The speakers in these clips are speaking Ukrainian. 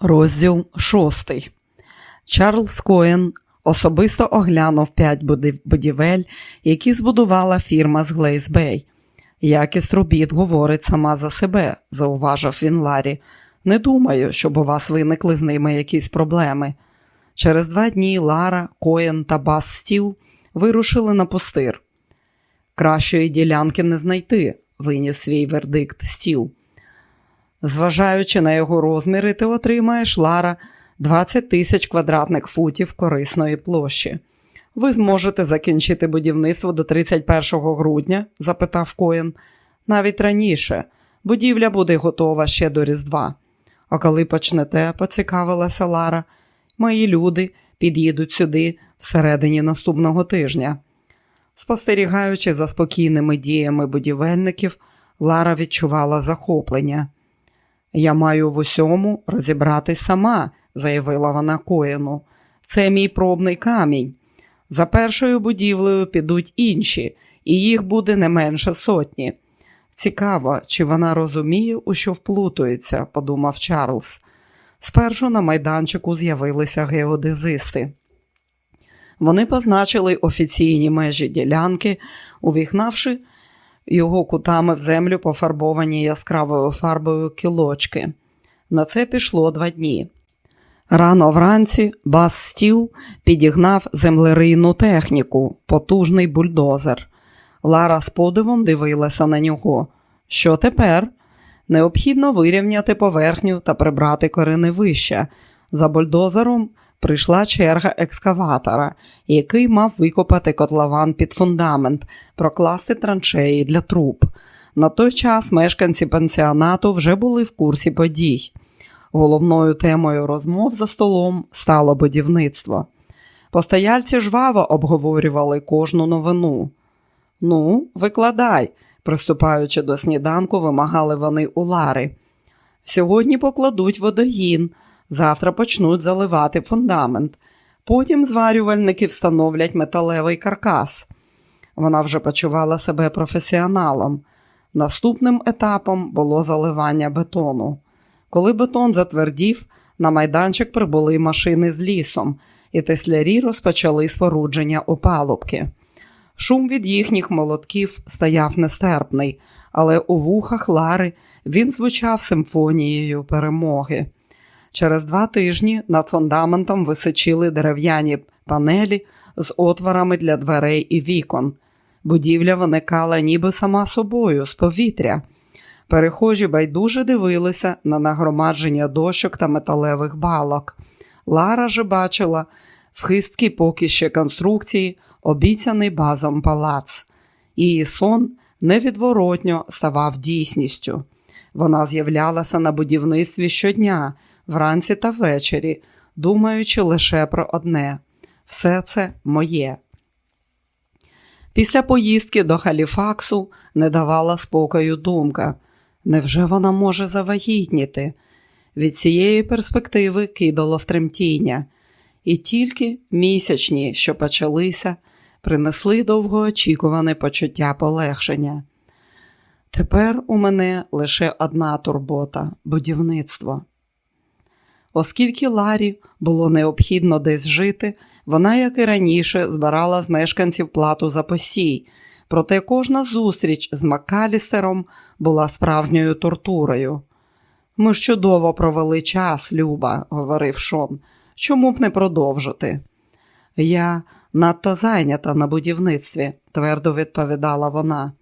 Розділ шостий. Чарльз Коен особисто оглянув п'ять будівель, які збудувала фірма з Глейсбей. Якість робіт говорить сама за себе, зауважив він Ларі. Не думаю, щоб у вас виникли з ними якісь проблеми. Через два дні Лара, Коен та Бас Стіл вирушили на пустир. Кращої ділянки не знайти, виніс свій вердикт Стіл. Зважаючи на його розміри, ти отримаєш Лара 20 тисяч квадратних футів корисної площі. Ви зможете закінчити будівництво до 31 грудня? запитав Коен. Навіть раніше. Будівля буде готова ще до Різдва. А коли почнете, поцікавилася Лара, мої люди під'їдуть сюди всередині наступного тижня. Спостерігаючи за спокійними діями будівельників, Лара відчувала захоплення. Я маю в усьому розібратись сама, заявила вона коїну. Це мій пробний камінь. За першою будівлею підуть інші, і їх буде не менше сотні. Цікаво, чи вона розуміє, у що вплутується, подумав Чарльз. Спершу на майданчику з'явилися геодезисти. Вони позначили офіційні межі ділянки, увігнавши його кутами в землю пофарбовані яскравою фарбою кілочки. На це пішло два дні. Рано вранці бас стіл підігнав землерийну техніку, потужний бульдозер. Лара з подивом дивилася на нього. Що тепер? Необхідно вирівняти поверхню та прибрати корени вище. За бульдозером прийшла черга екскаватора, який мав викопати котлован під фундамент, прокласти траншеї для труб. На той час мешканці пансіонату вже були в курсі подій. Головною темою розмов за столом стало будівництво. Постояльці жваво обговорювали кожну новину. Ну, викладай, приступаючи до сніданку, вимагали вони у Лари. Сьогодні покладуть водогін, Завтра почнуть заливати фундамент. Потім зварювальники встановлять металевий каркас. Вона вже почувала себе професіоналом. Наступним етапом було заливання бетону. Коли бетон затвердів, на майданчик прибули машини з лісом, і теслярі розпочали спорудження опалубки. Шум від їхніх молотків стояв нестерпний, але у вухах Лари він звучав симфонією перемоги. Через два тижні над фундаментом височили дерев'яні панелі з отворами для дверей і вікон. Будівля виникала ніби сама собою, з повітря. Перехожі байдуже дивилися на нагромадження дощок та металевих балок. Лара же бачила в хисткій поки ще конструкції обіцяний базом палац. Її сон невідворотньо ставав дійсністю. Вона з'являлася на будівництві щодня вранці та ввечері, думаючи лише про одне все це моє. Після поїздки до Халіфаксу не давала спокою думка. Невже вона може завагітніти? Від цієї перспективи кидало в тремтіння, і тільки місячні, що почалися, принесли довгоочікуване почуття полегшення. Тепер у мене лише одна турбота будівництво. Оскільки Ларі було необхідно десь жити, вона, як і раніше, збирала з мешканців плату за посій, проте кожна зустріч з Маккалістером була справжньою тортурою. Ми ж чудово провели час, Люба, говорив Шон. Чому б не продовжити? Я надто зайнята на будівництві, твердо відповідала вона.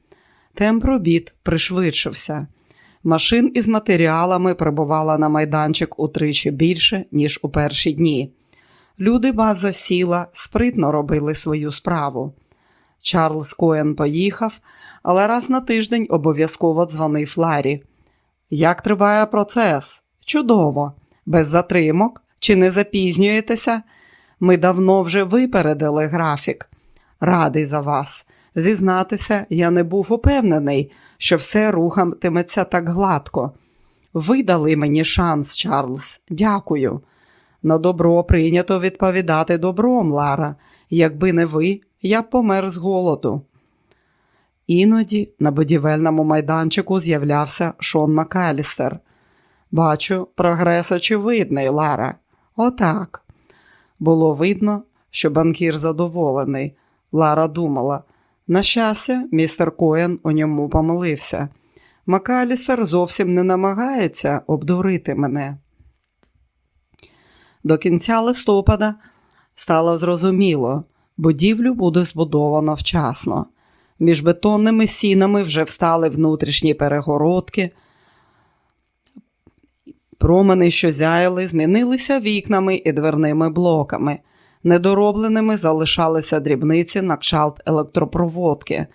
Темп робіт пришвидшився. Машин із матеріалами прибувала на майданчик утричі більше, ніж у перші дні. Люди база сіла, спритно робили свою справу. Чарльз Коен поїхав, але раз на тиждень обов'язково дзвонив Ларі. Як триває процес? Чудово, без затримок. Чи не запізнюєтеся? Ми давно вже випередили графік. Радий за вас. Зізнатися, я не був упевнений, що все рухатиметься так гладко. Ви дали мені шанс, Чарльз, дякую. На добро прийнято відповідати добром, Лара. Якби не ви, я б помер з голоду. Іноді на будівельному майданчику з'являвся Шон Макалістер. Бачу, прогрес очевидний, Лара. Отак. Було видно, що банкір задоволений. Лара думала. На щастя, містер Коен у ньому помилився. Макалістер зовсім не намагається обдурити мене. До кінця листопада стало зрозуміло, будівлю буде збудовано вчасно. Між бетонними стінами вже встали внутрішні перегородки. Промени, що зяяли, змінилися вікнами і дверними блоками. Недоробленими залишалися дрібниці на кшалт електропроводки,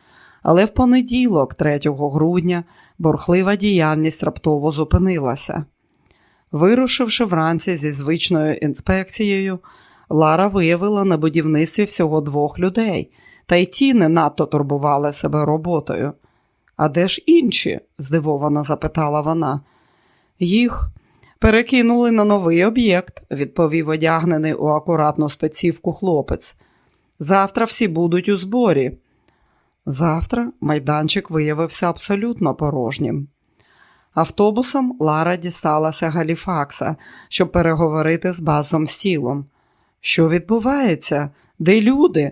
але в понеділок, 3 грудня, борхлива діяльність раптово зупинилася. Вирушивши вранці зі звичною інспекцією, Лара виявила на будівництві всього двох людей, та й ті не надто турбували себе роботою. А де ж інші? здивовано запитала вона. Їх перекинули на новий об'єкт, відповів одягнений у акуратну спецівку хлопець. Завтра всі будуть у зборі. Завтра майданчик виявився абсолютно порожнім. Автобусом Лара дісталася Галіфакса, щоб переговорити з базом стілом. Що відбувається? Де люди?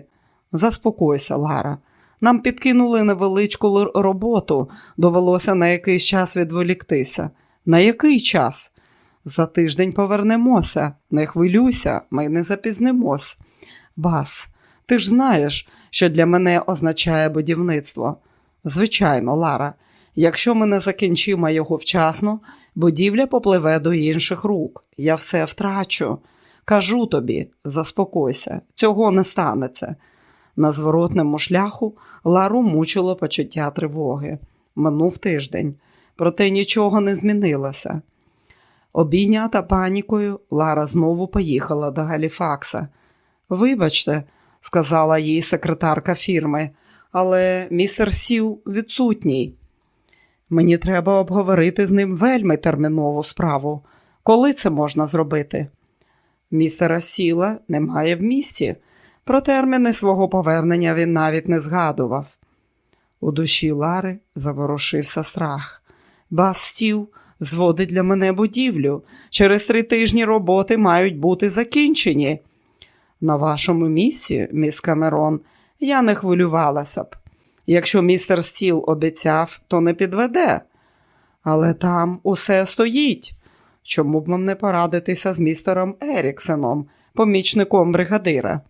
Заспокойся, Лара. Нам підкинули невеличку роботу, довелося на якийсь час відволіктися. На який час? За тиждень повернемося, не хвилюйся, ми не запізнимось. Бас, ти ж знаєш, що для мене означає будівництво. Звичайно, Лара, якщо ми не закінчимо його вчасно, будівля попливе до інших рук. Я все втрачу. Кажу тобі, заспокойся, цього не станеться. На зворотному шляху Лару мучило почуття тривоги. Минув тиждень, проте нічого не змінилося. Обійнята панікою, Лара знову поїхала до Галіфакса. Вибачте, сказала їй секретарка фірми, але містер Сів відсутній. Мені треба обговорити з ним вельми термінову справу. Коли це можна зробити? Містера Сіла немає в місті. Про терміни свого повернення він навіть не згадував. У душі Лари заворушився страх. Бас стіл зводить для мене будівлю. Через три тижні роботи мають бути закінчені. На вашому місці, міс Камерон, я не хвилювалася б. Якщо містер Стіл обіцяв, то не підведе. Але там усе стоїть. Чому б вам не порадитися з містером Еріксеном, помічником бригадира?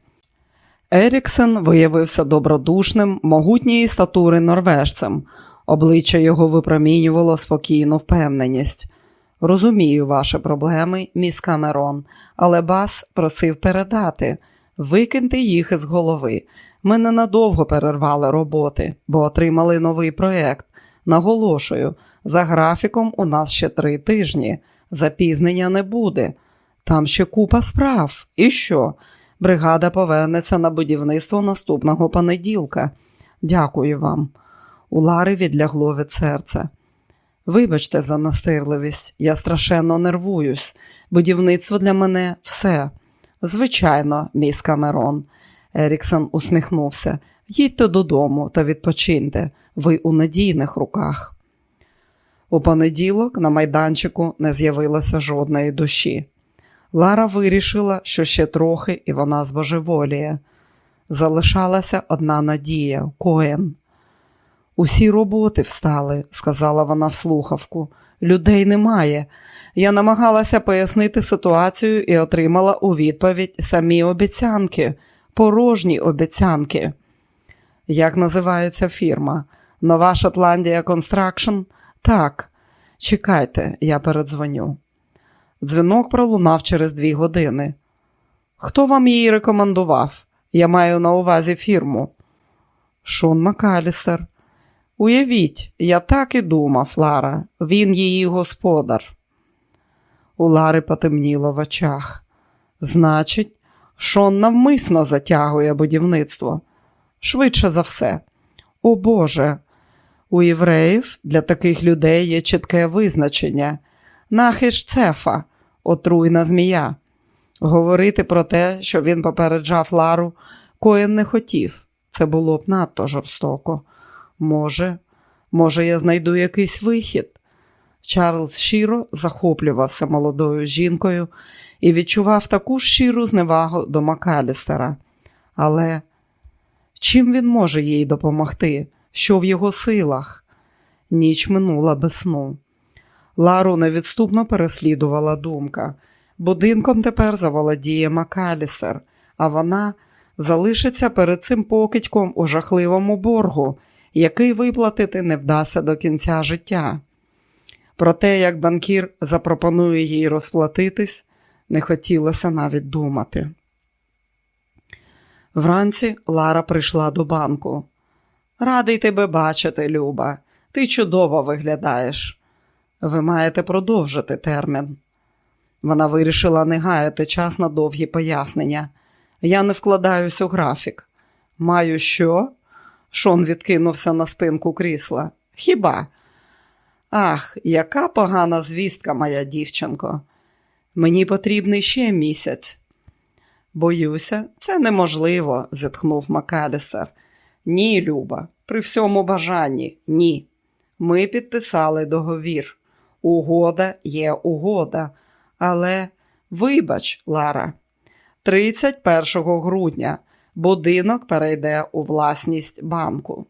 Еріксен виявився добродушним, могутньої статури норвежцем. Обличчя його випромінювало спокійну впевненість. Розумію ваші проблеми, міс Камерон, але бас просив передати, викиньте їх із голови. Ми ненадовго перервали роботи, бо отримали новий проєкт. Наголошую, за графіком у нас ще три тижні. Запізнення не буде. Там ще купа справ. І що? Бригада повернеться на будівництво наступного понеділка. Дякую вам. У Лари відлягло від серця. Вибачте за настирливість, я страшенно нервуюсь. Будівництво для мене все. Звичайно, міс Камерон. Еріксон усміхнувся. Їдьте додому та відпочиньте. Ви у надійних руках. У понеділок на майданчику не з'явилося жодної душі. Лара вирішила, що ще трохи і вона збожеволіє. Залишалася одна надія Коен. Усі роботи встали, сказала вона в слухавку. Людей немає. Я намагалася пояснити ситуацію і отримала у відповідь самі обіцянки, порожні обіцянки. Як називається фірма? Нова Шотландія Construction? Так, чекайте, я передзвоню. Дзвінок пролунав через дві години. Хто вам її рекомендував? Я маю на увазі фірму. Шон Макалістер. Уявіть, я так і думав, Лара, він її господар. У Лари потемніло в очах. Значить, Шон навмисно затягує будівництво. Швидше за все. О Боже, у євреїв для таких людей є чітке визначення. Нахиш цефа, отруйна змія. Говорити про те, що він попереджав Лару, коїн не хотів. Це було б надто жорстоко. Може, може, я знайду якийсь вихід. Чарльз щиро захоплювався молодою жінкою і відчував таку щиру зневагу до Макалістера. Але чим він може їй допомогти? Що в його силах? Ніч минула без сну. Лару невідступно переслідувала думка. Будинком тепер заволодіє Макалістер, а вона залишиться перед цим покидьком у жахливому боргу, який виплатити не вдасться до кінця життя. Про те, як банкір запропонує їй розплатитись, не хотілося навіть думати. Вранці Лара прийшла до банку. Радий тебе бачити, Люба. Ти чудово виглядаєш. Ви маєте продовжити термін. Вона вирішила не гаяти час на довгі пояснення. Я не вкладаюсь у графік. Маю що? Шон відкинувся на спинку крісла. Хіба? Ах, яка погана звістка, моя дівчинко. Мені потрібний ще місяць. Боюся, це неможливо, зітхнув Макалісер. Ні, Люба, при всьому бажанні, ні. Ми підписали договір. Угода є угода, але вибач, Лара, 31 грудня будинок перейде у власність банку.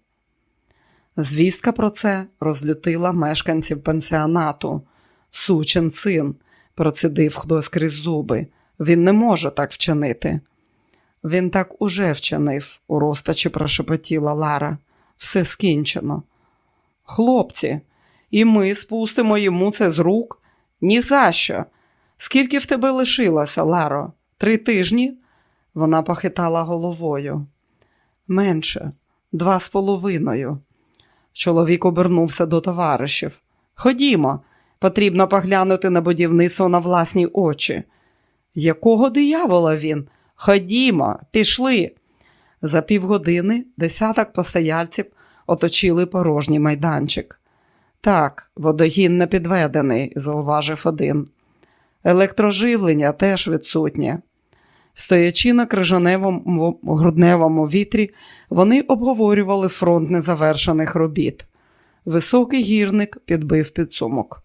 Звістка про це розлютила мешканців пансіонату. Сучин син, процідив хтось крізь зуби. Він не може так вчинити. Він так уже вчинив, у розпачі прошепотіла Лара. Все скінчено. Хлопці, і ми спустимо йому це з рук? Ні за що. Скільки в тебе лишилося, Ларо? Три тижні? Вона похитала головою. Менше, два з половиною. Чоловік обернувся до товаришів. Ходімо, потрібно поглянути на будівництво на власні очі. Якого диявола він? Ходімо, пішли. За півгодини десяток постояльців оточили порожній майданчик. Так, водогін не підведений, зауважив один. Електроживлення теж відсутнє. Стоячи на крижаневому грудневому вітрі, вони обговорювали фронт незавершених робіт. Високий гірник підбив підсумок.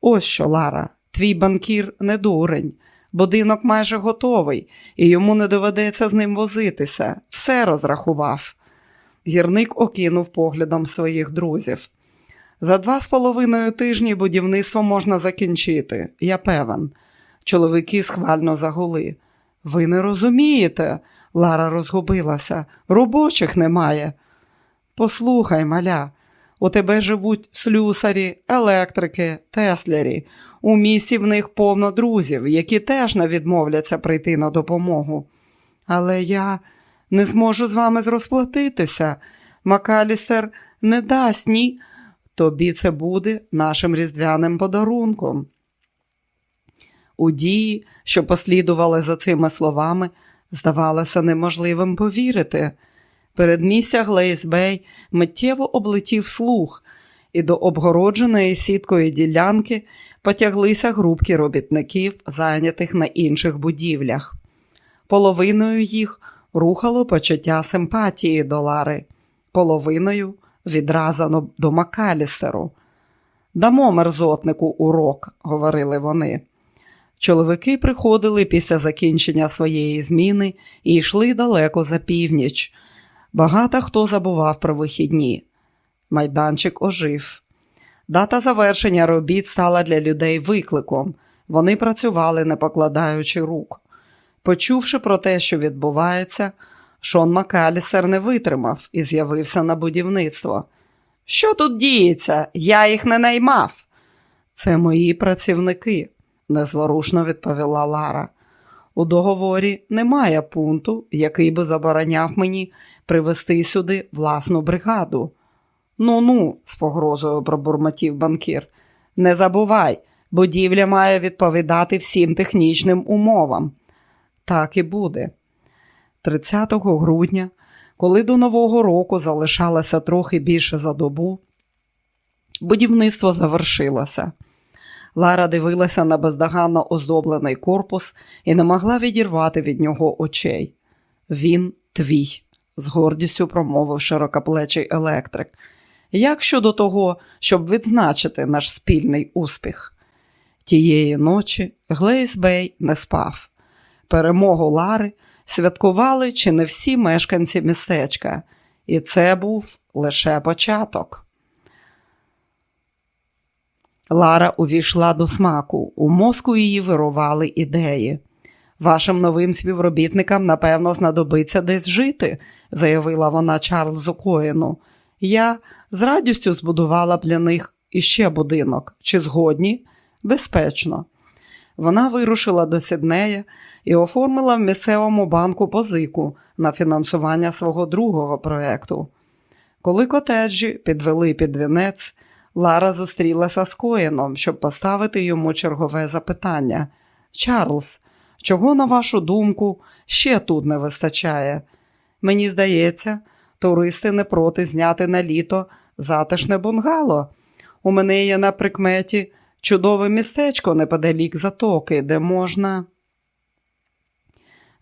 Ось що, Лара, твій банкір не дурень. Будинок майже готовий, і йому не доведеться з ним возитися. Все розрахував. Гірник окинув поглядом своїх друзів. За два з половиною тижні будівництво можна закінчити, я певен. Чоловіки схвально загули. Ви не розумієте, Лара розгубилася, робочих немає. Послухай, маля, у тебе живуть слюсарі, електрики, теслярі. У місті в них повно друзів, які теж не відмовляться прийти на допомогу. Але я не зможу з вами зрозплатитися. Макалістер не дасть ні. Тобі це буде нашим різдвяним подарунком. У дії, що послідували за цими словами, здавалося неможливим повірити. Передмістя Глейсбей миттєво облетів слух, і до обгородженої сіткою ділянки потяглися групки робітників, зайнятих на інших будівлях. Половиною їх рухало почуття симпатії до Лари, половиною відразано до Макалістеру. Дамо мерзотнику урок, говорили вони. Чоловіки приходили після закінчення своєї зміни і йшли далеко за північ. Багато хто забував про вихідні. Майданчик ожив. Дата завершення робіт стала для людей викликом. Вони працювали, не покладаючи рук. Почувши про те, що відбувається, Шон Макалістер не витримав і з'явився на будівництво. Що тут діється? Я їх не наймав. Це мої працівники, незворушно відповіла Лара. У договорі немає пункту, який би забороняв мені привезти сюди власну бригаду. Ну ну, з погрозою пробурмотів банкір. Не забувай, будівля має відповідати всім технічним умовам. Так і буде. 30 грудня, коли до Нового року залишалося трохи більше за добу, будівництво завершилося. Лара дивилася на бездоганно оздоблений корпус і не могла відірвати від нього очей. Він твій, з гордістю промовив широкоплечий електрик. Як щодо того, щоб відзначити наш спільний успіх? Тієї ночі Глейс Бей не спав. Перемогу Лари святкували чи не всі мешканці містечка, і це був лише початок. Лара увійшла до смаку. У мозку її вирували ідеї. Вашим новим співробітникам, напевно, знадобиться десь жити, заявила вона Чарльзу Коїну. Я з радістю збудувала б для них іще будинок. Чи згодні? Безпечно. Вона вирушила до Сіднея і оформила в місцевому банку позику на фінансування свого другого проєкту. Коли котеджі підвели під вінець, Лара зустрілася з Коїном, щоб поставити йому чергове запитання. Чарльз, чого, на вашу думку, ще тут не вистачає? Мені здається, туристи не проти зняти на літо затишне бунгало. У мене є на прикметі чудове містечко неподалік затоки, де можна.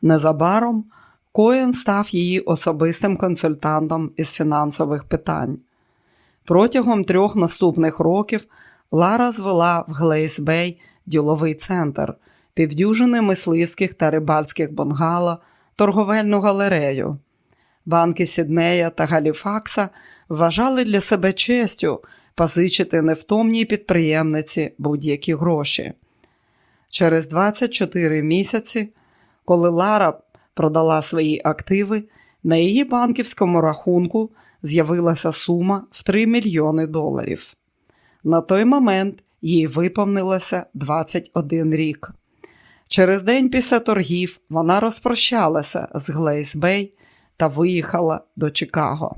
Незабаром Коен став її особистим консультантом із фінансових питань. Протягом трьох наступних років Лара звела в Глейсбей діловий центр, півдюжини мисливських та рибальських бунгало, торговельну галерею. Банки Сіднея та Галіфакса вважали для себе честю позичити невтомній підприємниці будь-які гроші. Через 24 місяці, коли Лара продала свої активи, на її банківському рахунку з'явилася сума в 3 мільйони доларів. На той момент їй виповнилося 21 рік. Через день після торгів вона розпрощалася з Глейсбей та виїхала до Чикаго.